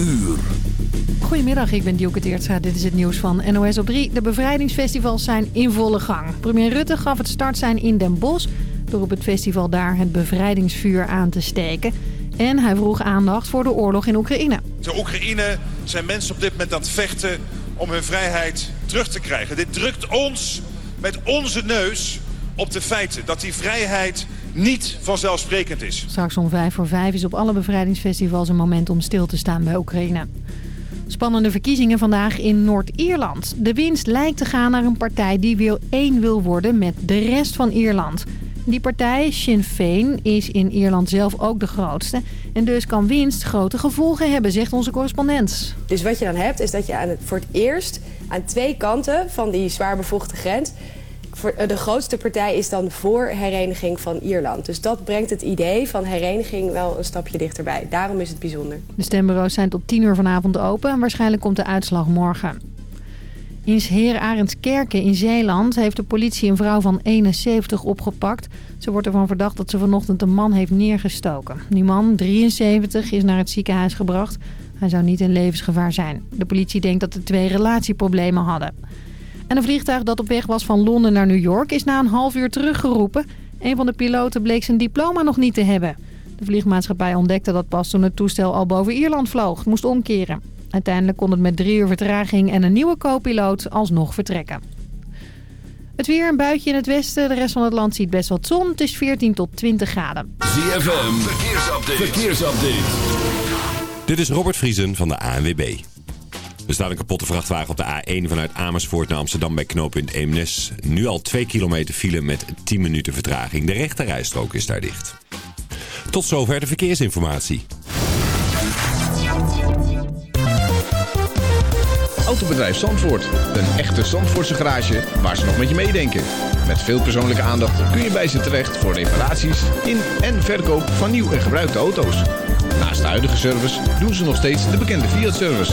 uur. Goedemiddag, ik ben Dielke Teertstra. Dit is het nieuws van NOS op 3. De bevrijdingsfestivals zijn in volle gang. Premier Rutte gaf het startsein in Den Bosch... door op het festival daar het bevrijdingsvuur aan te steken. En hij vroeg aandacht voor de oorlog in Oekraïne. De Oekraïne zijn mensen op dit moment aan het vechten om hun vrijheid terug te krijgen. Dit drukt ons met onze neus op de feiten dat die vrijheid niet vanzelfsprekend is. Straks om vijf voor vijf is op alle bevrijdingsfestivals een moment om stil te staan bij Oekraïne. Spannende verkiezingen vandaag in Noord-Ierland. De winst lijkt te gaan naar een partij die wil één wil worden met de rest van Ierland. Die partij, Sinn Féin, is in Ierland zelf ook de grootste. En dus kan winst grote gevolgen hebben, zegt onze correspondent. Dus wat je dan hebt, is dat je aan het, voor het eerst aan twee kanten van die zwaar bevoegde grens... Voor de grootste partij is dan voor hereniging van Ierland. Dus dat brengt het idee van hereniging wel een stapje dichterbij. Daarom is het bijzonder. De stembureaus zijn tot 10 uur vanavond open en waarschijnlijk komt de uitslag morgen. In Heer Arendskerken in Zeeland heeft de politie een vrouw van 71 opgepakt. Ze wordt ervan verdacht dat ze vanochtend een man heeft neergestoken. Die man, 73, is naar het ziekenhuis gebracht. Hij zou niet in levensgevaar zijn. De politie denkt dat de twee relatieproblemen hadden. En een vliegtuig dat op weg was van Londen naar New York is na een half uur teruggeroepen. Een van de piloten bleek zijn diploma nog niet te hebben. De vliegmaatschappij ontdekte dat pas toen het toestel al boven Ierland vloog. Het moest omkeren. Uiteindelijk kon het met drie uur vertraging en een nieuwe co-piloot alsnog vertrekken. Het weer, een buitje in het westen. De rest van het land ziet best wat zon. Het is 14 tot 20 graden. ZFM, verkeersupdate. verkeersupdate. Dit is Robert Vriesen van de ANWB. Er staat een kapotte vrachtwagen op de A1 vanuit Amersfoort naar Amsterdam bij knooppunt Eemnes. Nu al 2 kilometer file met 10 minuten vertraging. De rechterrijstrook is daar dicht. Tot zover de verkeersinformatie. Autobedrijf Zandvoort. Een echte Zandvoortse garage waar ze nog met je meedenken. Met veel persoonlijke aandacht kun je bij ze terecht voor reparaties in en verkoop van nieuw en gebruikte auto's. Naast de huidige service doen ze nog steeds de bekende Fiat-service.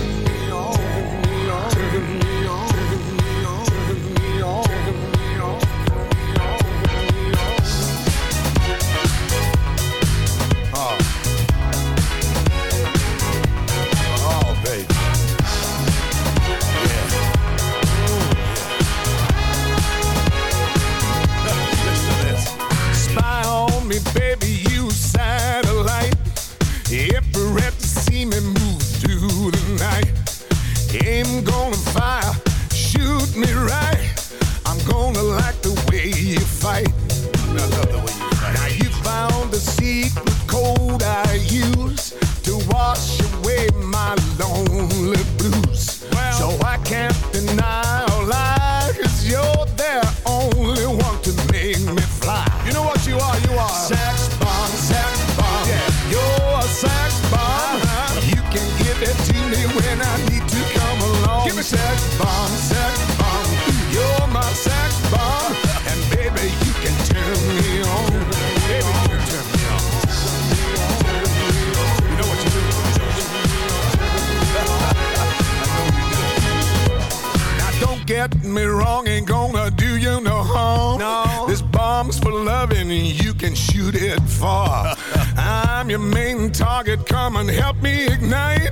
Get me wrong, ain't gonna do you no harm. No. This bomb's for loving, you can shoot it far. I'm your main target, come and help me ignite.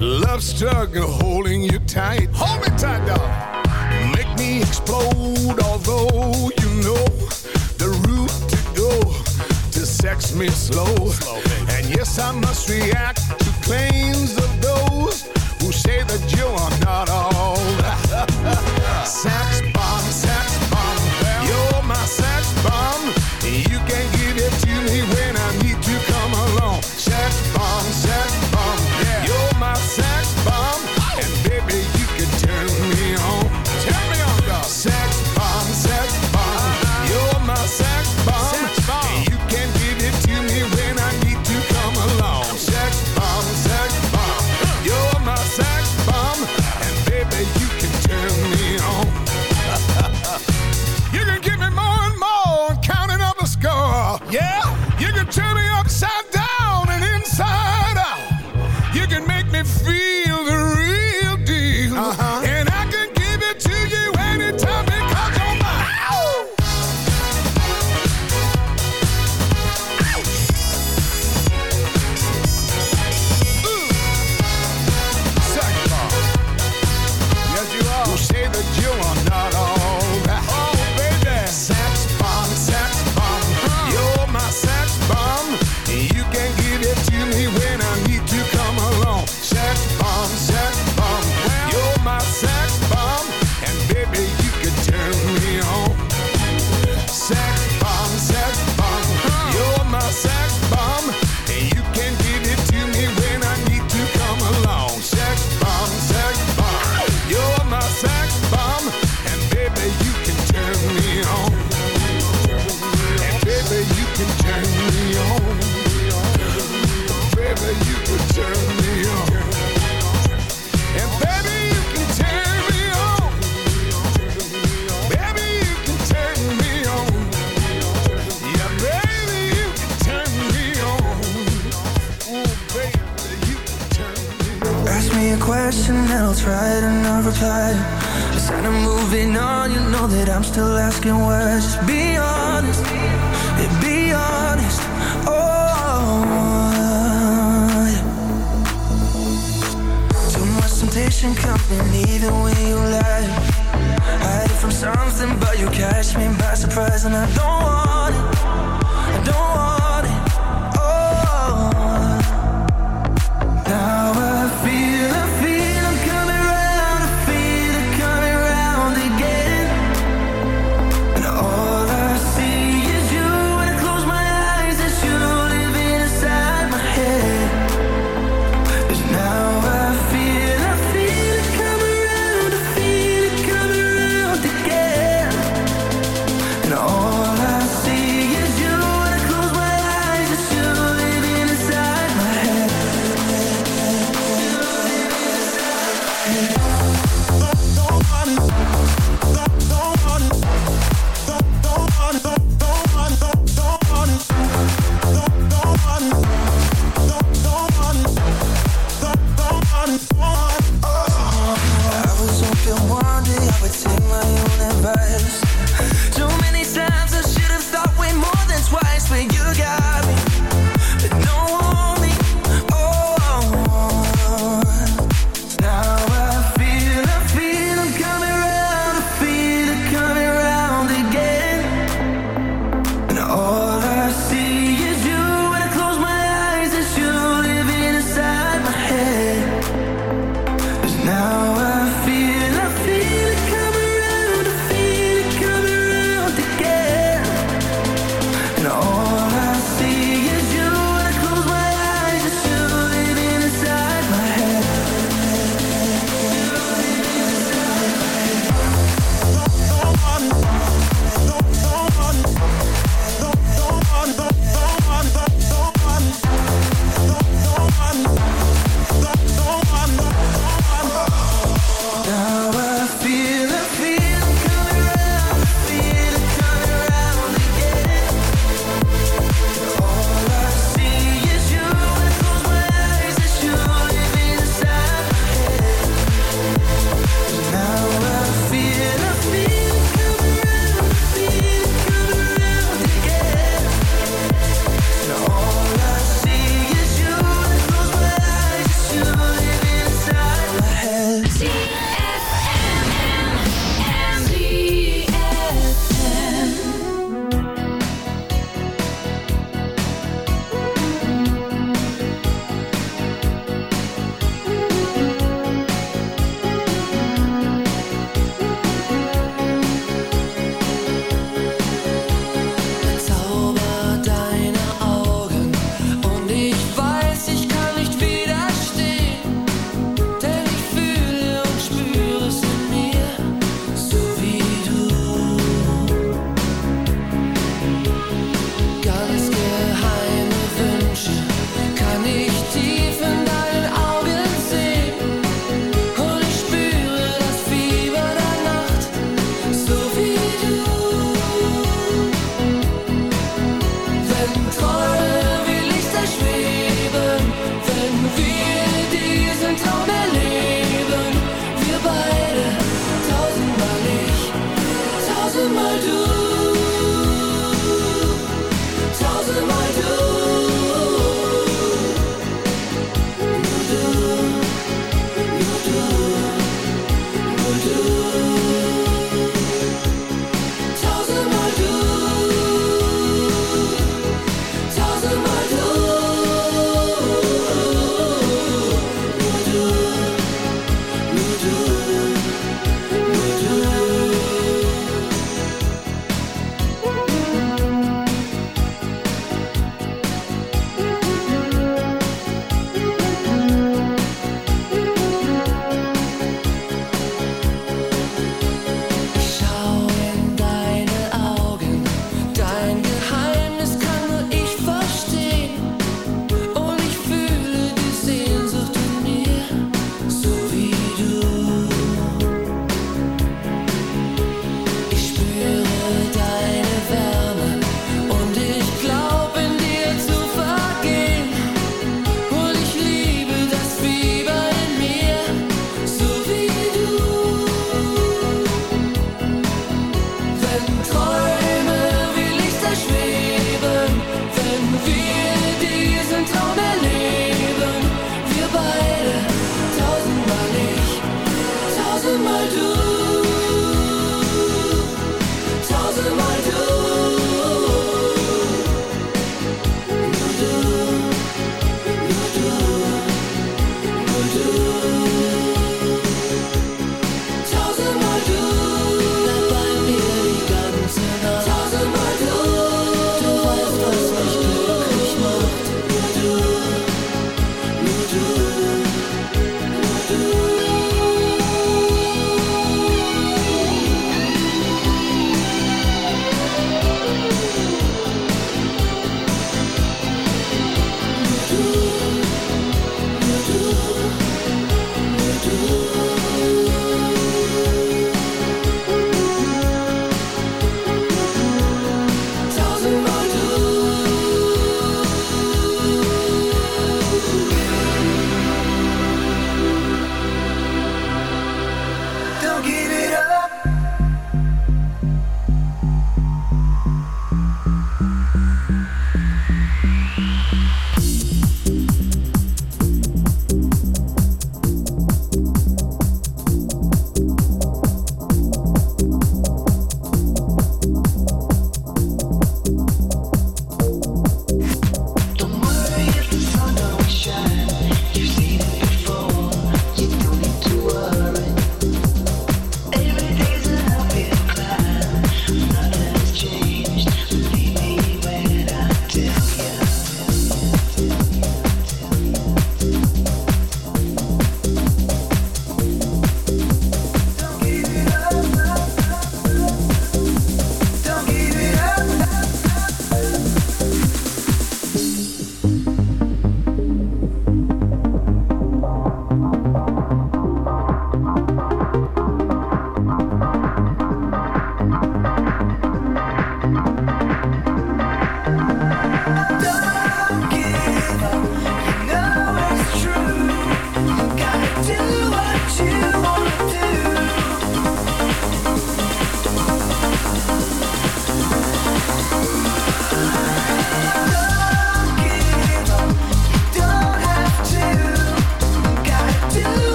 Love struggle holding you tight. Hold me tight, dog. Make me explode, although you know the route to go to sex me slow. slow and yes, I must react to claims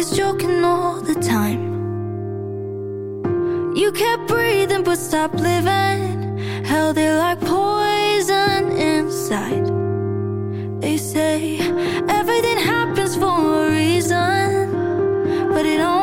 always joking all the time. You kept breathing but stopped living. Held it like poison inside. They say everything happens for a reason But it only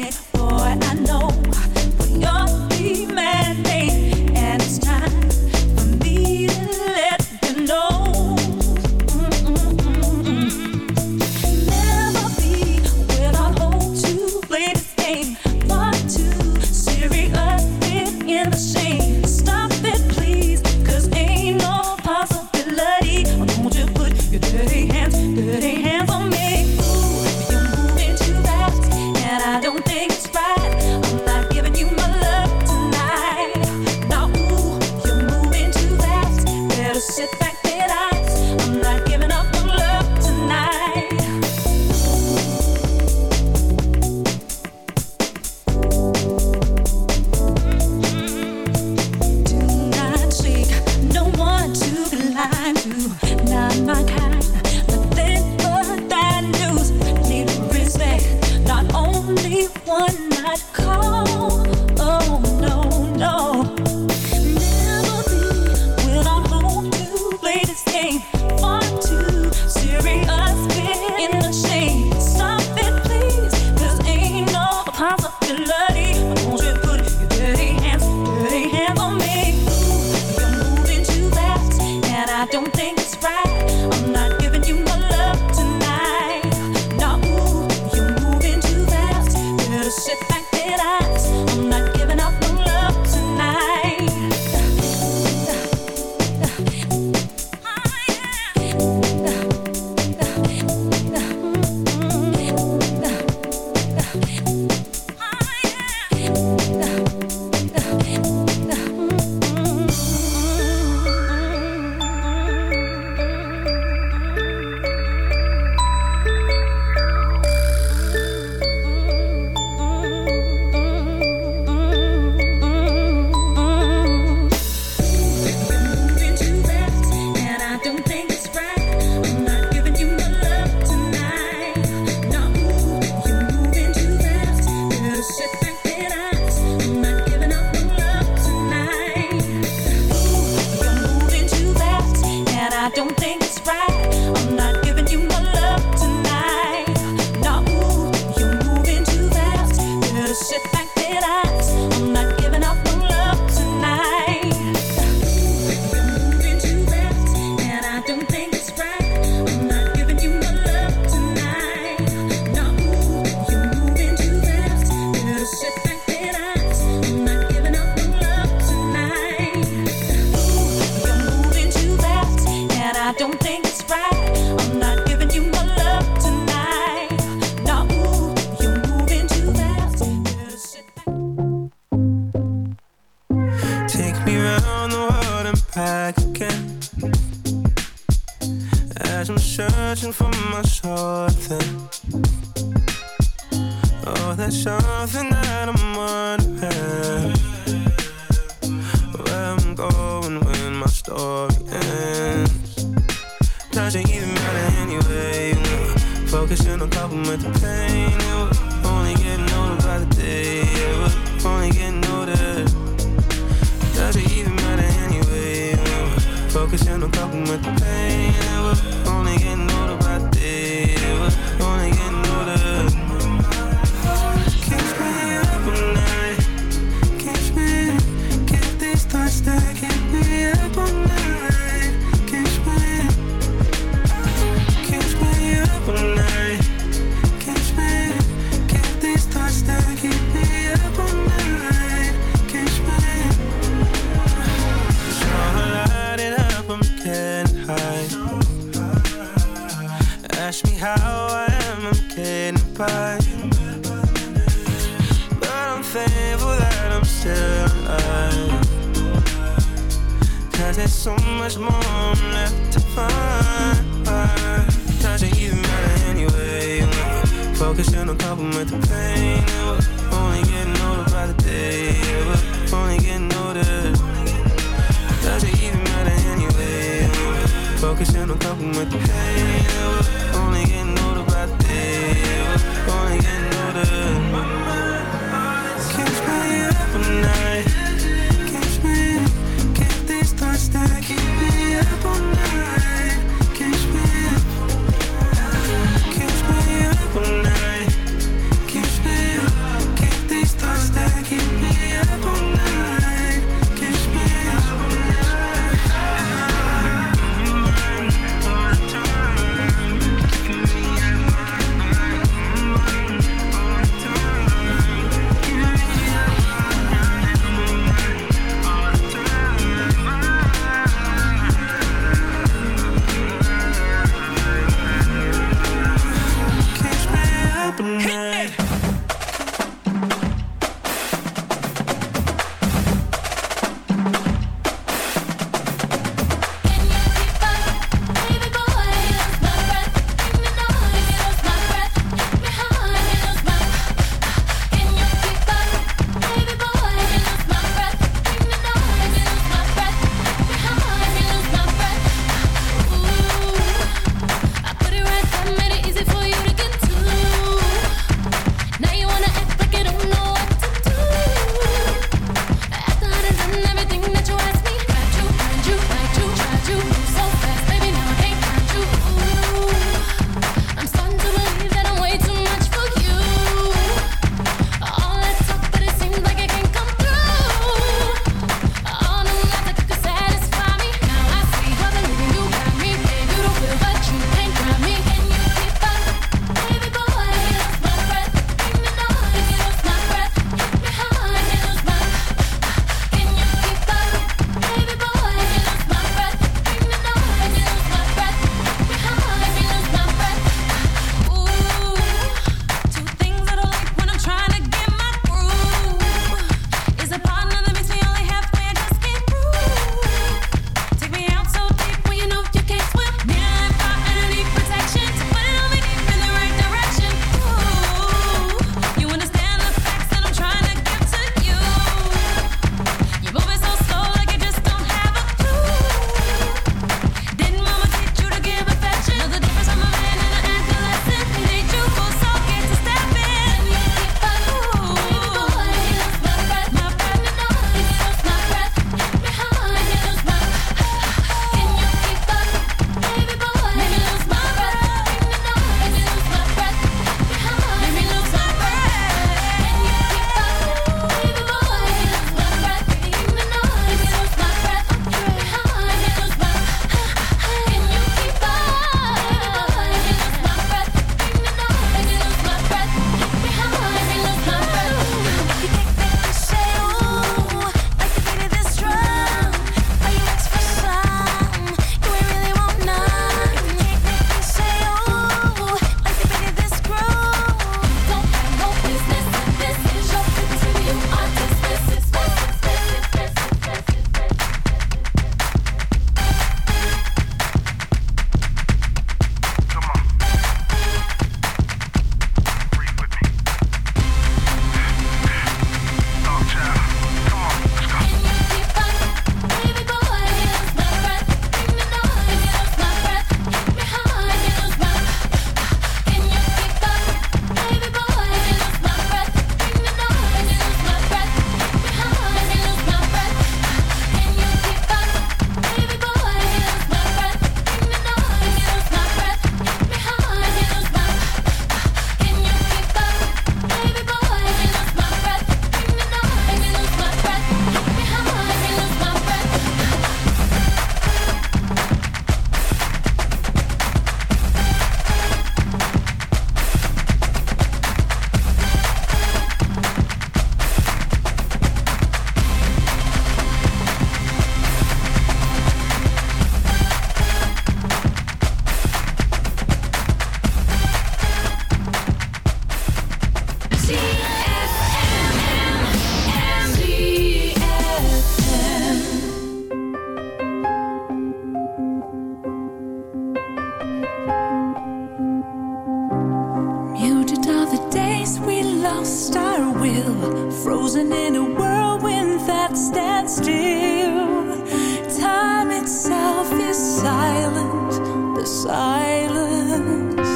it, boy. I know when you're female. star our will, frozen in a whirlwind that stands still. Time itself is silent, the silence.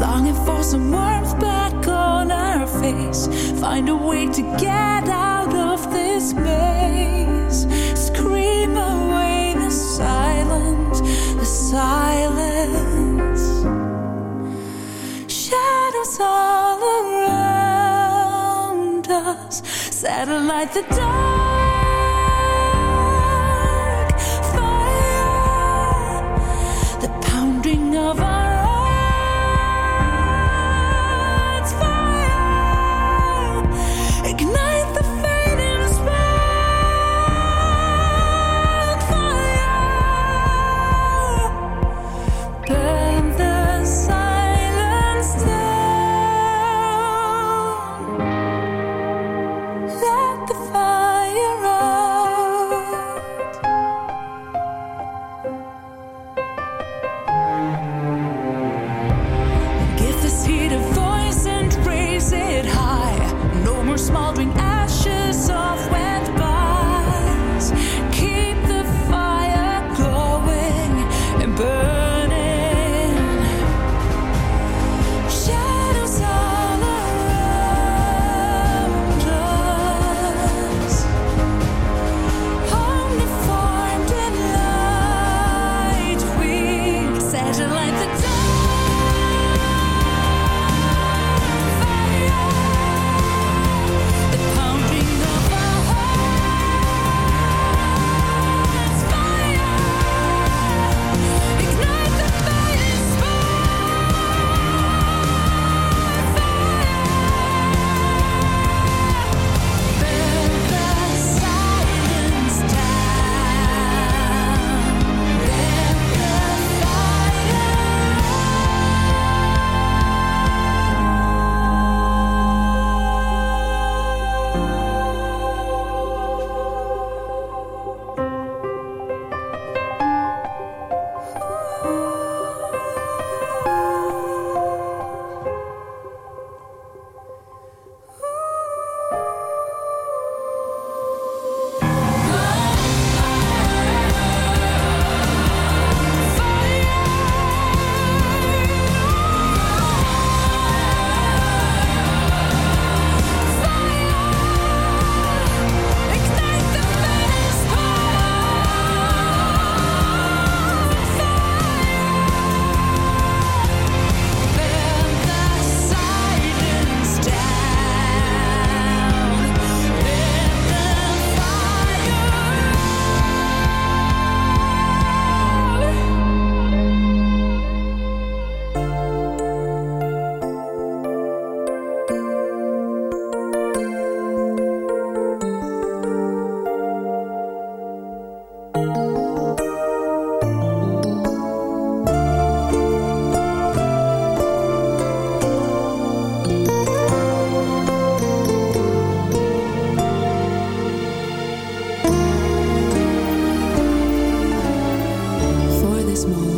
Longing for some warmth back on our face. Find a way to get out of this maze. Scream away the silence, the silence. satellite the dark small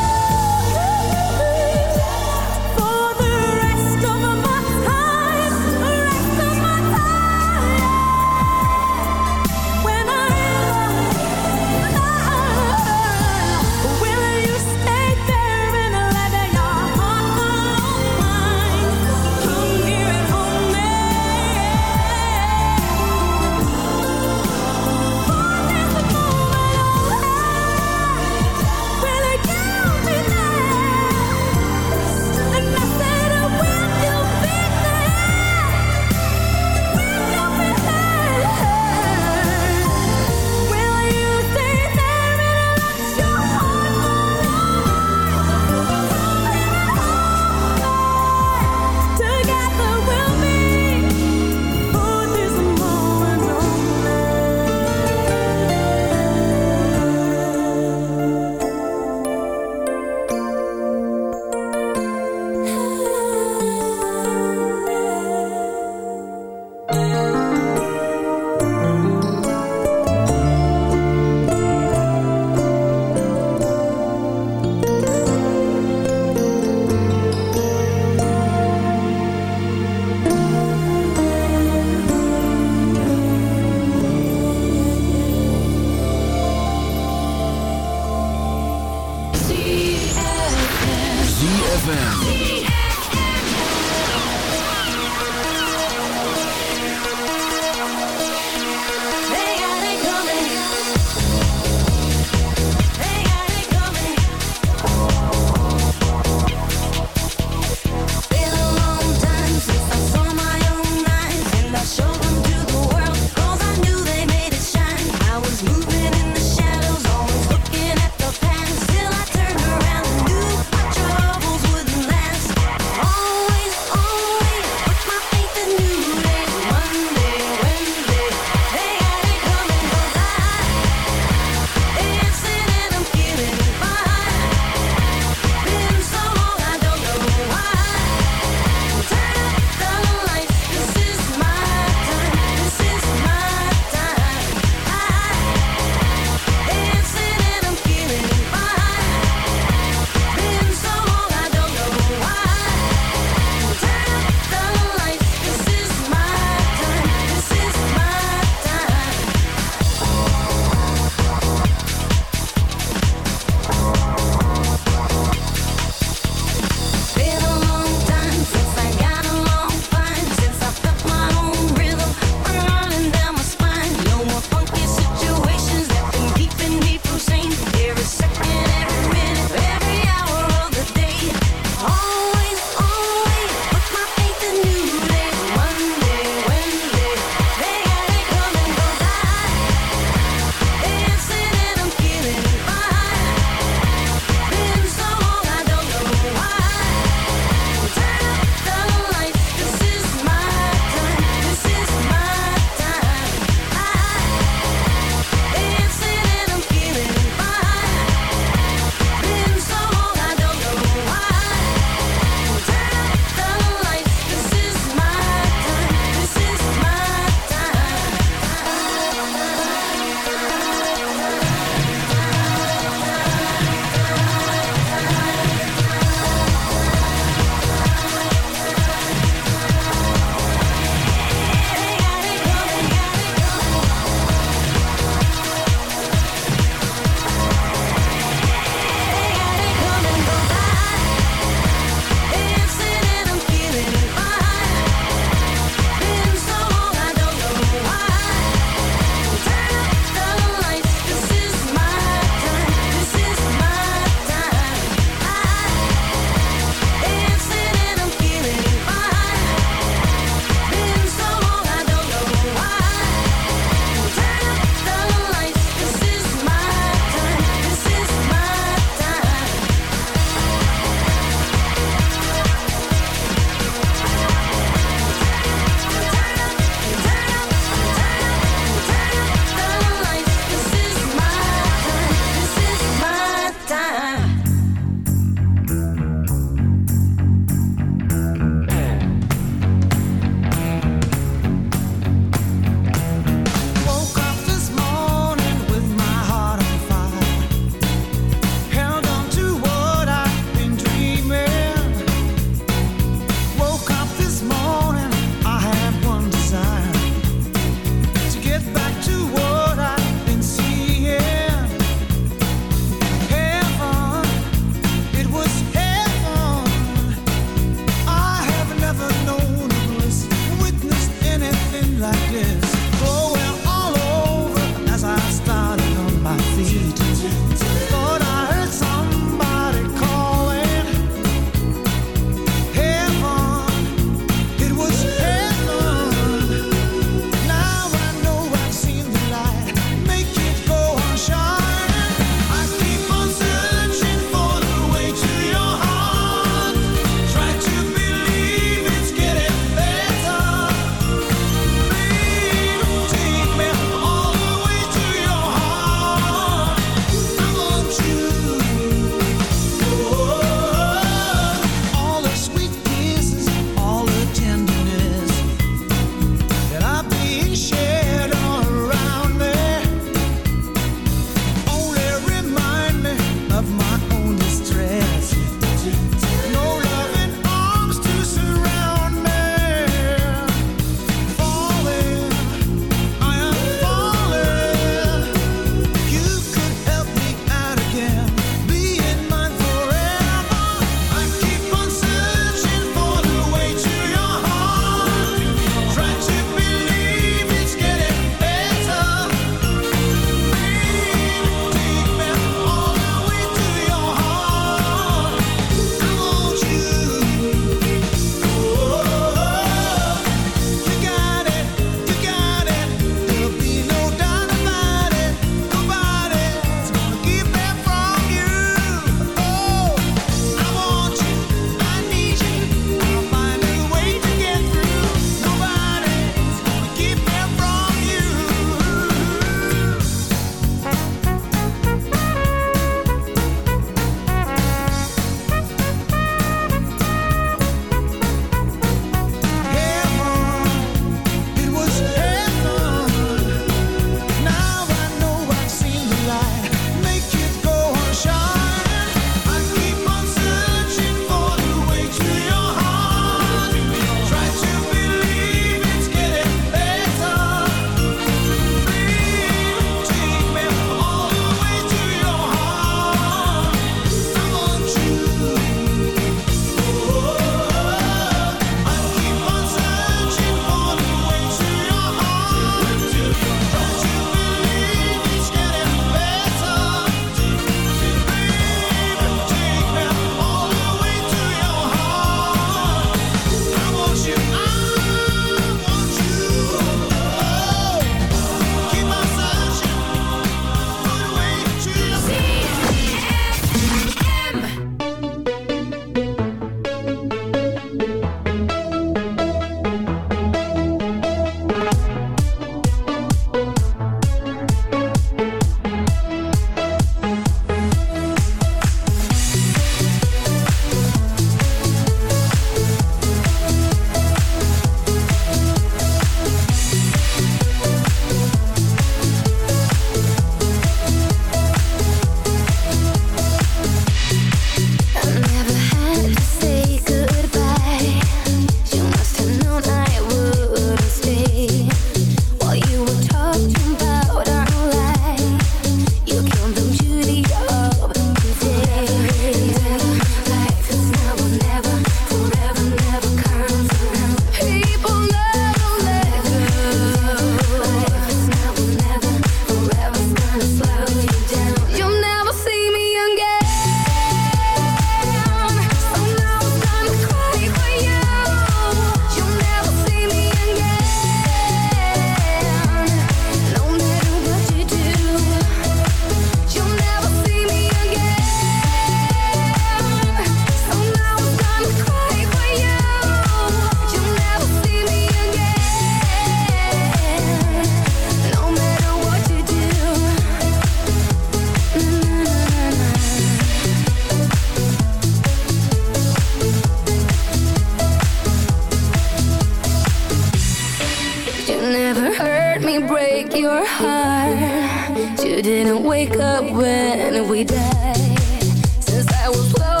Cause I was low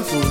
wonderful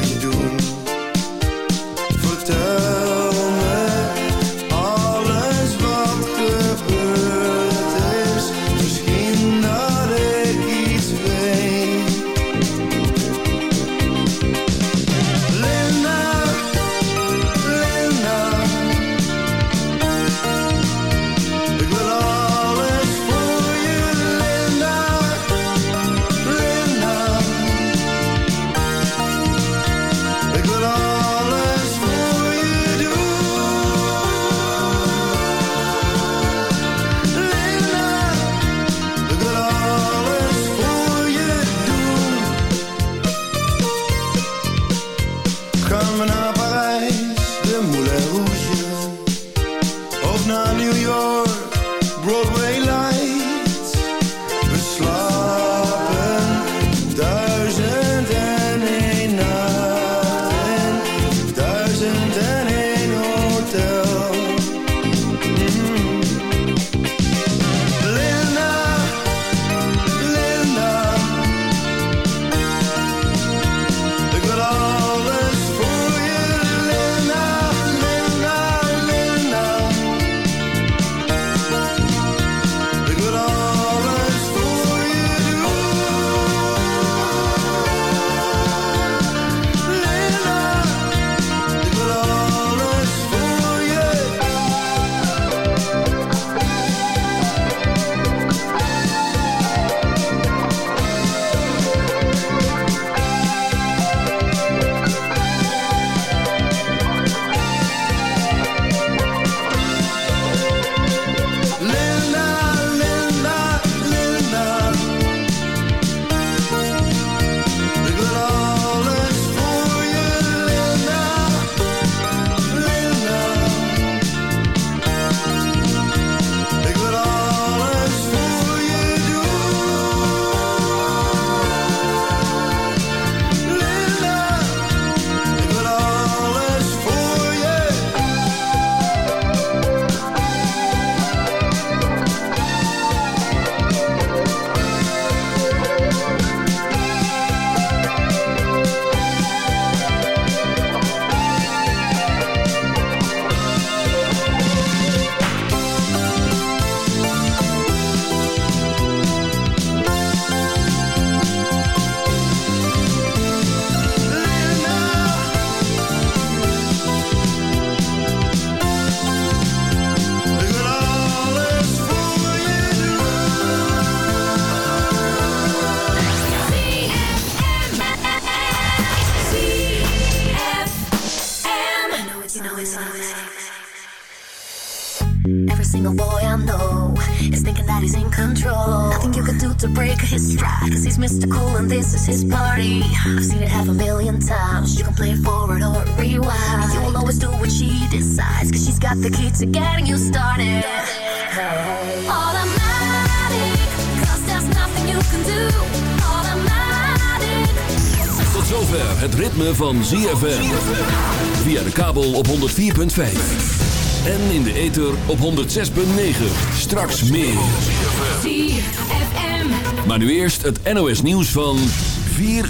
his party. I've seen it half a million times. You can play it forward or rewind. You will always do what she decides, cause she's got the key to getting you started. Automatic, cause there's nothing you can do. Automatic. Tot zover het ritme van ZFM. Via de kabel op 104.5. En in de ether op 106.9. Straks meer. ZFM. Maar nu eerst het NOS nieuws van 4 uur.